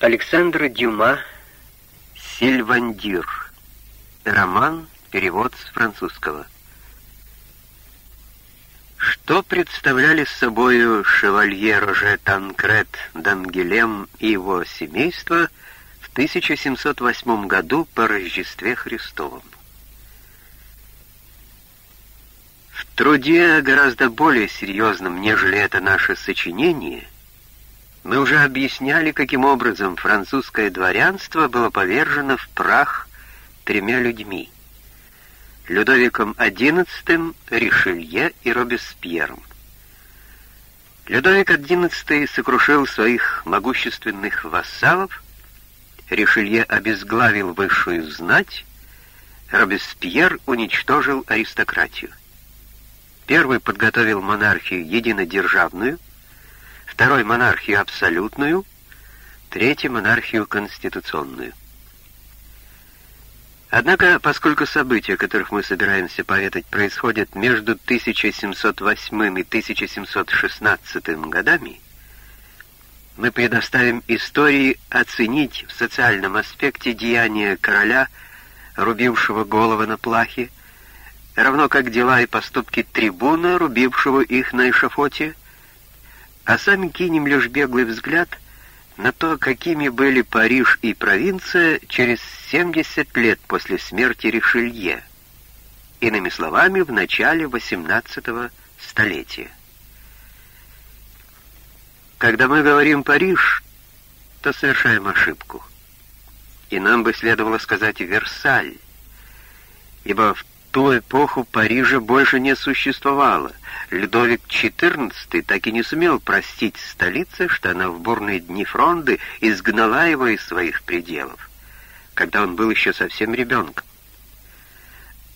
Александр Дюма «Сильвандир». Роман, перевод с французского. Что представляли собою шевалье Роже Танкрет Дангелем и его семейство в 1708 году по Рождестве Христовом? В труде гораздо более серьезном, нежели это наше сочинение — мы уже объясняли, каким образом французское дворянство было повержено в прах тремя людьми — Людовиком XI, Ришелье и Робеспьером. Людовик XI сокрушил своих могущественных вассалов, Ришелье обезглавил высшую знать, Робеспьер уничтожил аристократию. Первый подготовил монархию единодержавную — второй — монархию абсолютную, третий — монархию конституционную. Однако, поскольку события, которых мы собираемся поведать, происходят между 1708 и 1716 годами, мы предоставим истории оценить в социальном аспекте деяния короля, рубившего головы на плахе, равно как дела и поступки трибуна, рубившего их на эшафоте, а сами кинем лишь беглый взгляд на то, какими были Париж и провинция через 70 лет после смерти Ришелье, иными словами, в начале 18 столетия. Когда мы говорим «Париж», то совершаем ошибку. И нам бы следовало сказать «Версаль», ибо в ту эпоху Парижа больше не существовало. Людовик XIV так и не сумел простить столице, что она в бурные дни фронды изгнала его из своих пределов, когда он был еще совсем ребенком.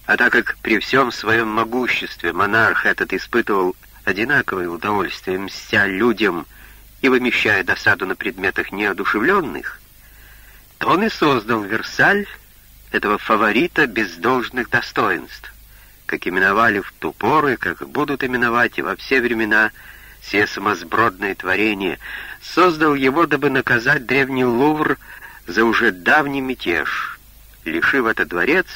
А так как при всем своем могуществе монарх этот испытывал одинаковое удовольствие, мстя людям и вымещая досаду на предметах неодушевленных, то он и создал Версаль, этого фаворита без должных достоинств, как именовали в ту пору и как будут именовать и во все времена все самосбродные творения, создал его, дабы наказать древний Лувр за уже давний мятеж, лишив этот дворец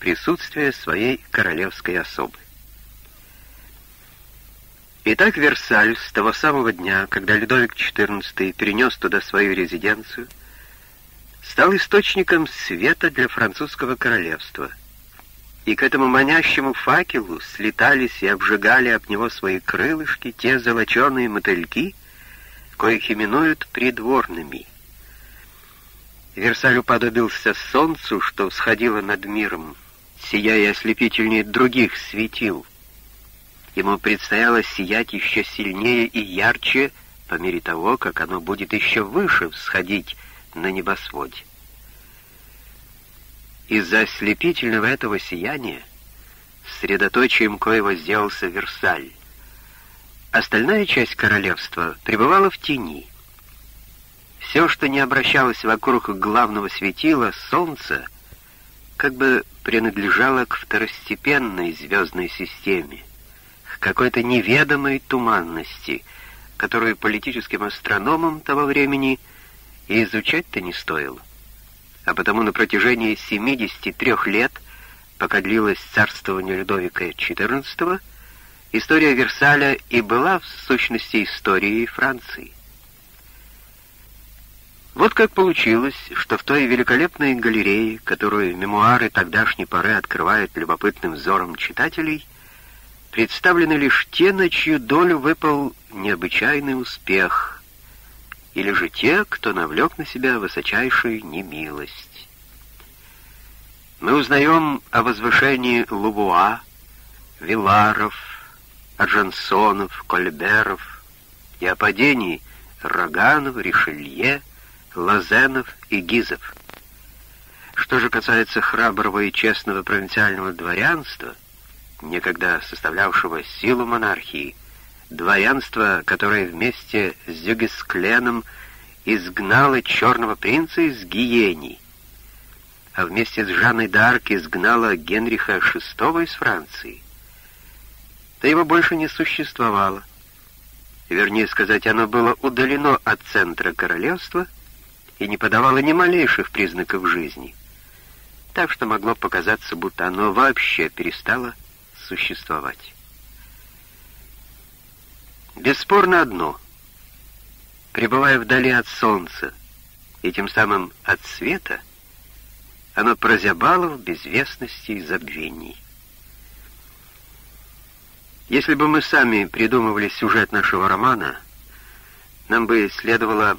присутствия своей королевской особы. Итак, Версаль с того самого дня, когда Людовик XIV перенес туда свою резиденцию, стал источником света для французского королевства. И к этому манящему факелу слетались и обжигали об него свои крылышки те золоченые мотыльки, коих именуют придворными. Версаль уподобился солнцу, что всходило над миром, сияя ослепительнее других светил. Ему предстояло сиять еще сильнее и ярче, по мере того, как оно будет еще выше всходить на небосводе. Из-за ослепительного этого сияния средоточием коего сделался Версаль. Остальная часть королевства пребывала в тени. Все, что не обращалось вокруг главного светила, солнца, как бы принадлежало к второстепенной звездной системе, к какой-то неведомой туманности, которую политическим астрономам того времени и изучать-то не стоило а потому на протяжении 73 лет, пока длилось царствование Людовика XIV, история Версаля и была в сущности историей Франции. Вот как получилось, что в той великолепной галерее, которую мемуары тогдашней поры открывают любопытным взором читателей, представлены лишь те, на чью долю выпал необычайный успех — или же те, кто навлек на себя высочайшую немилость. Мы узнаем о возвышении Лувуа, Виларов, Аржансонов, Кольберов и о падении Роганов, Ришелье, Лазенов и Гизов. Что же касается храброго и честного провинциального дворянства, некогда составлявшего силу монархии, дворянство, которое вместе с Зюгескленом изгнало черного принца из Гиени, а вместе с Жанной д'Арк изгнало Генриха VI из Франции, то его больше не существовало. Вернее сказать, оно было удалено от центра королевства и не подавало ни малейших признаков жизни, так что могло показаться, будто оно вообще перестало существовать. Бесспорно одно. Пребывая вдали от солнца и тем самым от света, оно прозябало в безвестности и забвении. Если бы мы сами придумывали сюжет нашего романа, нам бы следовало,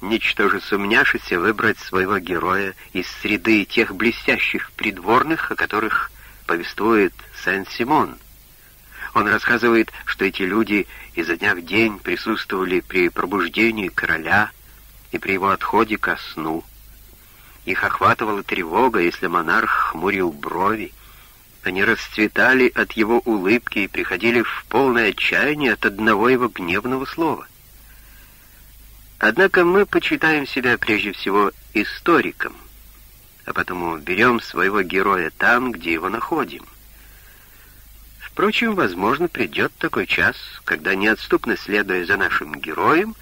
ничтоже сумняшися, выбрать своего героя из среды тех блестящих придворных, о которых повествует Сен-Симон. Он рассказывает, что эти люди изо дня в день присутствовали при пробуждении короля и при его отходе ко сну. Их охватывала тревога, если монарх хмурил брови, они расцветали от его улыбки и приходили в полное отчаяние от одного его гневного слова. Однако мы почитаем себя прежде всего историком, а потому берем своего героя там, где его находим. Впрочем, возможно, придет такой час, когда, неотступно следуя за нашим героем,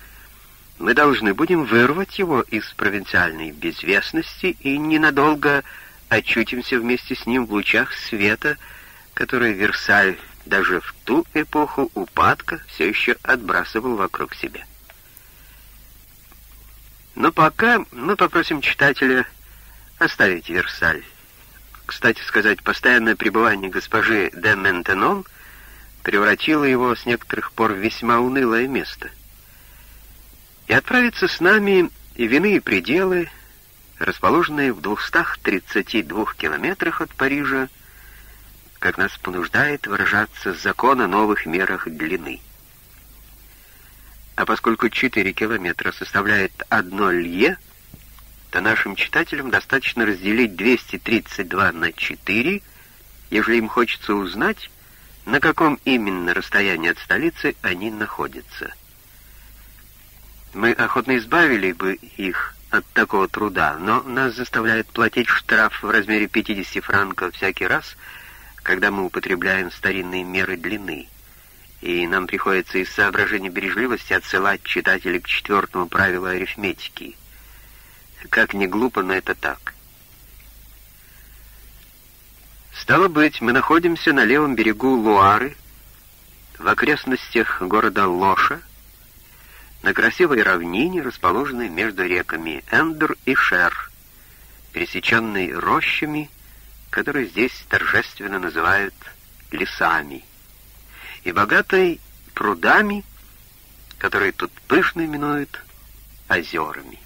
мы должны будем вырвать его из провинциальной безвестности и ненадолго очутимся вместе с ним в лучах света, который Версаль даже в ту эпоху упадка все еще отбрасывал вокруг себя. Но пока мы попросим читателя оставить Версаль. Кстати сказать, постоянное пребывание госпожи де Ментенон превратило его с некоторых пор в весьма унылое место. И отправиться с нами и вины пределы — расположенные в 232 километрах от Парижа, как нас понуждает выражаться закон о новых мерах длины. А поскольку 4 километра составляет одно лье, то нашим читателям достаточно разделить 232 на 4, если им хочется узнать, на каком именно расстоянии от столицы они находятся. Мы охотно избавили бы их от такого труда, но нас заставляют платить штраф в размере 50 франков всякий раз, когда мы употребляем старинные меры длины. И нам приходится из соображения бережливости отсылать читателей к четвертому правилу арифметики. Как ни глупо, но это так. Стало быть, мы находимся на левом берегу Луары, в окрестностях города Лоша, на красивой равнине, расположенной между реками Эндер и Шер, пересеченной рощами, которые здесь торжественно называют лесами, и богатой прудами, которые тут пышно именуют озерами.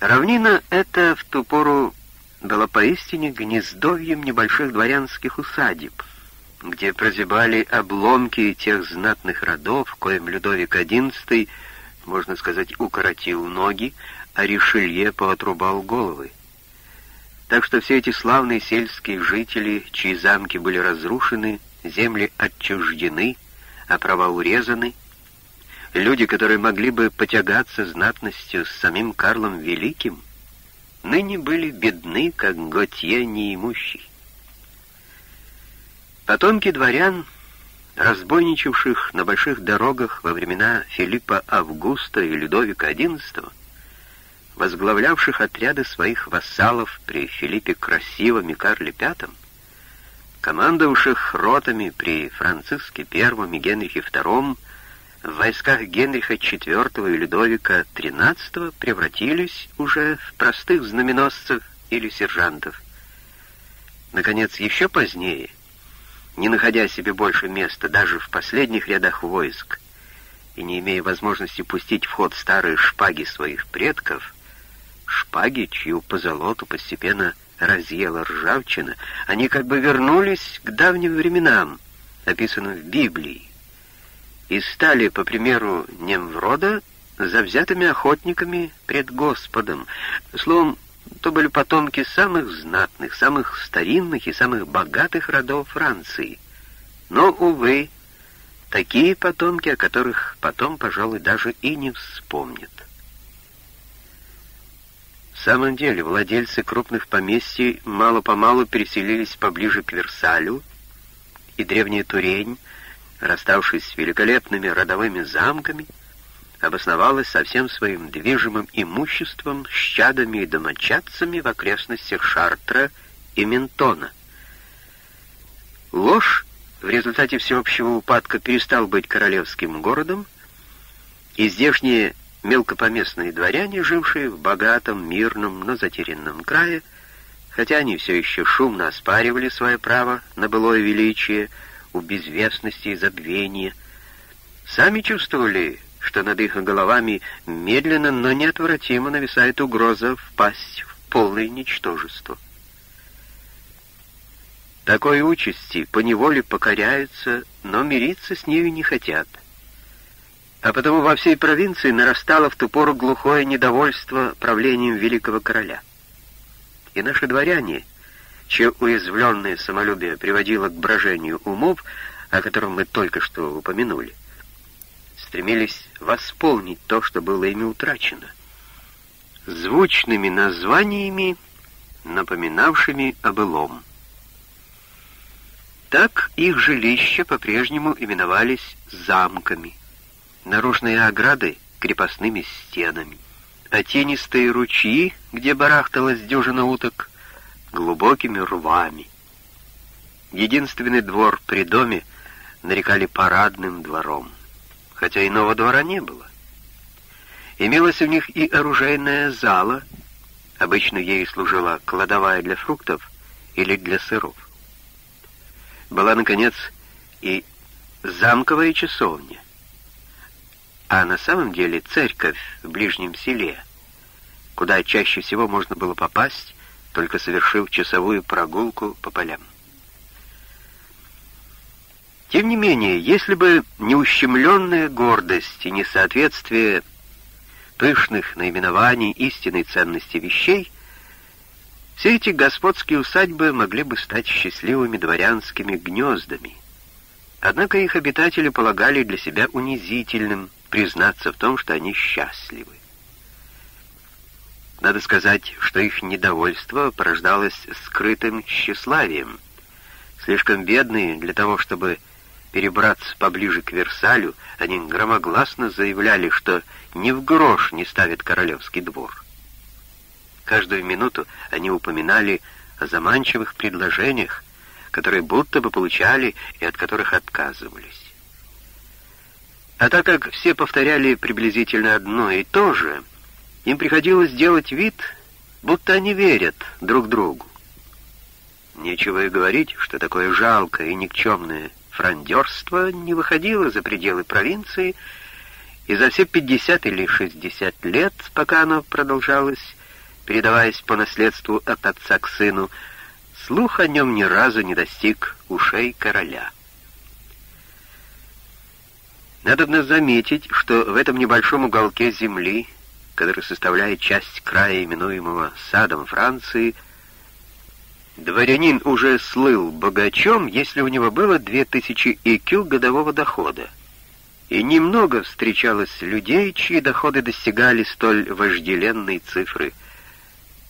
Равнина эта в ту пору была поистине гнездовьем небольших дворянских усадеб — где прозябали обломки тех знатных родов, коим Людовик XI, можно сказать, укоротил ноги, а Ришелье поотрубал головы. Так что все эти славные сельские жители, чьи замки были разрушены, земли отчуждены, а права урезаны, люди, которые могли бы потягаться знатностью с самим Карлом Великим, ныне были бедны, как Готье неимущий. Потомки дворян, разбойничавших на больших дорогах во времена Филиппа Августа и Людовика XI, возглавлявших отряды своих вассалов при Филиппе Красивом и Карле V, командовавших ротами при Франциске I и Генрихе II, в войсках Генриха IV и Людовика XIII превратились уже в простых знаменосцев или сержантов. Наконец, еще позднее не находя себе больше места даже в последних рядах войск и не имея возможности пустить в ход старые шпаги своих предков, шпаги, чью позолоту постепенно разъела ржавчина, они как бы вернулись к давним временам, описанным в Библии, и стали, по примеру Немврода, завзятыми охотниками пред Господом. Словом, то были потомки самых знатных, самых старинных и самых богатых родов Франции. Но, увы, такие потомки, о которых потом, пожалуй, даже и не вспомнят. В самом деле, владельцы крупных поместий мало-помалу переселились поближе к Версалю, и древняя Турень, расставшись с великолепными родовыми замками, обосновалась со всем своим движимым имуществом, щадами и домочадцами в окрестностях Шартра и Ментона. Ложь в результате всеобщего упадка перестал быть королевским городом, и здешние мелкопоместные дворяне, жившие в богатом, мирном, но затерянном крае, хотя они все еще шумно оспаривали свое право на былое величие у безвестности и забвения, сами чувствовали, что над их головами медленно, но неотвратимо нависает угроза впасть в полное ничтожество. Такой участи поневоле покоряются, но мириться с нею не хотят. А потому во всей провинции нарастало в ту пору глухое недовольство правлением великого короля. И наши дворяне, чье уязвленное самолюбие приводило к брожению умов, о котором мы только что упомянули, стремились восполнить то, что было ими утрачено, звучными названиями, напоминавшими о былом. Так их жилища по-прежнему именовались замками, наружные ограды — крепостными стенами, а тенистые ручьи, где барахталась дюжина уток, — глубокими рвами. Единственный двор при доме нарекали парадным двором хотя иного двора не было. Имелась у них и оружейная зала, обычно ей служила кладовая для фруктов или для сыров. Была, наконец, и замковая часовня, а на самом деле церковь в ближнем селе, куда чаще всего можно было попасть, только совершив часовую прогулку по полям. Тем не менее, если бы не ущемленная гордость и несоответствие пышных наименований истинной ценности вещей, все эти господские усадьбы могли бы стать счастливыми дворянскими гнездами. Однако их обитатели полагали для себя унизительным признаться в том, что они счастливы. Надо сказать, что их недовольство порождалось скрытым тщеславием. Слишком бедные для того, чтобы перебраться поближе к Версалю, они громогласно заявляли, что ни в грош не ставят королевский двор. Каждую минуту они упоминали о заманчивых предложениях, которые будто бы получали и от которых отказывались. А так как все повторяли приблизительно одно и то же, им приходилось делать вид, будто они верят друг другу. Нечего и говорить, что такое жалкое и никчемное фрондерство не выходило за пределы провинции, и за все 50 или 60 лет, пока оно продолжалось, передаваясь по наследству от отца к сыну, слух о нем ни разу не достиг ушей короля. Надо заметить, что в этом небольшом уголке земли, который составляет часть края, именуемого садом Франции, Дворянин уже слыл богачом, если у него было две тысячи икю годового дохода. И немного встречалось людей, чьи доходы достигали столь вожделенной цифры.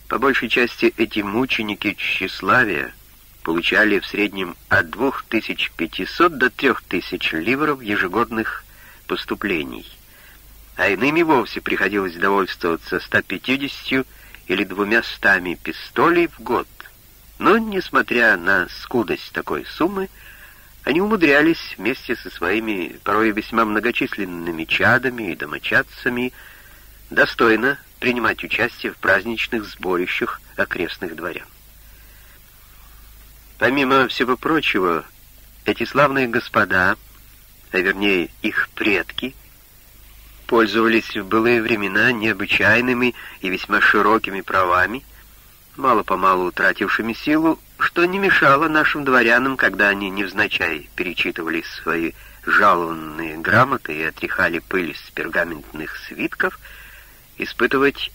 По большей части эти мученики тщеславия получали в среднем от 2500 до 3000 ливров ежегодных поступлений, а иным и вовсе приходилось довольствоваться 150 или двумя стами пистолей в год. Но, несмотря на скудость такой суммы, они умудрялись вместе со своими порой весьма многочисленными чадами и домочадцами достойно принимать участие в праздничных сборищах окрестных дворян. Помимо всего прочего, эти славные господа, а вернее их предки, пользовались в былые времена необычайными и весьма широкими правами, мало-помалу утратившими силу, что не мешало нашим дворянам, когда они невзначай перечитывали свои жалованные грамоты и отряхали пыль с пергаментных свитков, испытывать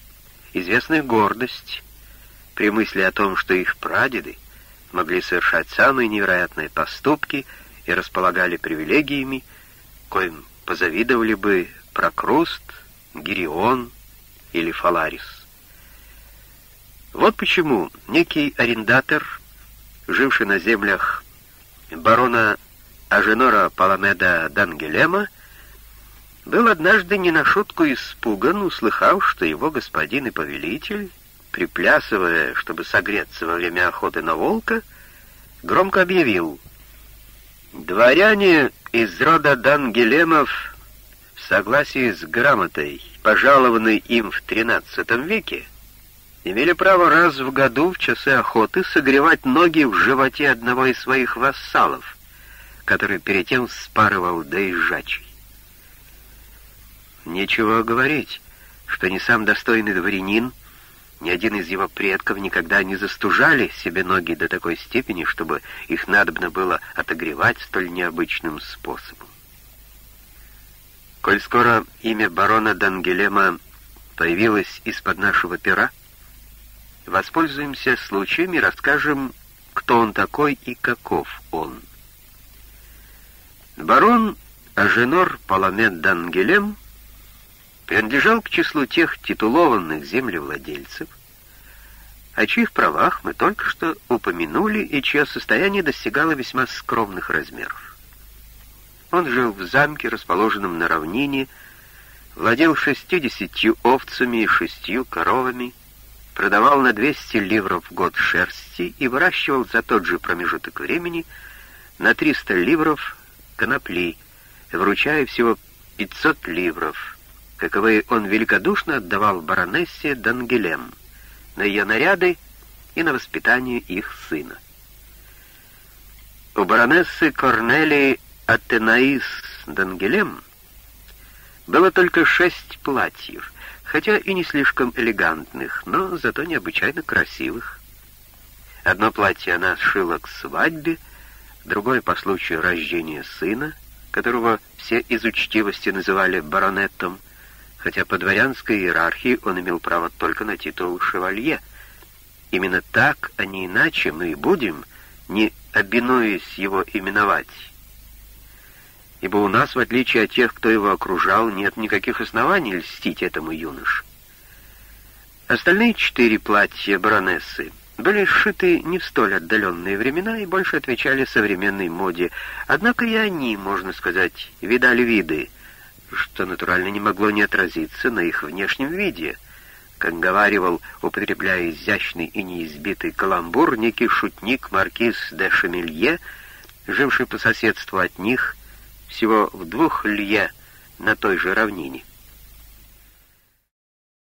известную гордость при мысли о том, что их прадеды могли совершать самые невероятные поступки и располагали привилегиями, коим позавидовали бы Прокруст, Гирион или Фаларис. Вот почему некий арендатор, живший на землях барона Аженора Паламеда Дангелема, был однажды не на шутку испуган, услыхав, что его господин и повелитель, приплясывая, чтобы согреться во время охоты на волка, громко объявил «Дворяне из рода Дангелемов в согласии с грамотой, пожалованной им в XIII веке, имели право раз в году в часы охоты согревать ноги в животе одного из своих вассалов, который перед тем спарывал доезжачий. Нечего говорить, что ни сам достойный дворянин, ни один из его предков никогда не застужали себе ноги до такой степени, чтобы их надобно было отогревать столь необычным способом. Коль скоро имя барона Дангелема появилось из-под нашего пера, воспользуемся случаем и расскажем, кто он такой и каков он. Барон Аженор Паламет Дангелем принадлежал к числу тех титулованных землевладельцев, о чьих правах мы только что упомянули и чье состояние достигало весьма скромных размеров. Он жил в замке, расположенном на равнине, владел шестьюдесятью овцами и шестью коровами, продавал на 200 ливров в год шерсти и выращивал за тот же промежуток времени на 300 ливров конопли, вручая всего 500 ливров, каковые он великодушно отдавал баронессе Дангелем на ее наряды и на воспитание их сына. У баронессы Корнелии Атенаис Дангелем было только шесть платьев, хотя и не слишком элегантных, но зато необычайно красивых. Одно платье она сшила к свадьбе, другое по случаю рождения сына, которого все из учтивости называли баронетом, хотя по дворянской иерархии он имел право только на титул шевалье. Именно так, а не иначе мы и будем, не обинуясь его именовать. Ибо у нас, в отличие от тех, кто его окружал, нет никаких оснований льстить этому юноше. Остальные четыре платья баронессы были сшиты не в столь отдаленные времена и больше отвечали современной моде, однако и они, можно сказать, видали виды — что натурально не могло не отразиться на их внешнем виде. Как говаривал, употребляя изящный и неизбитый каламбур, некий шутник маркиз де Шамелье, живший по соседству от них, всего в двух лье на той же равнине.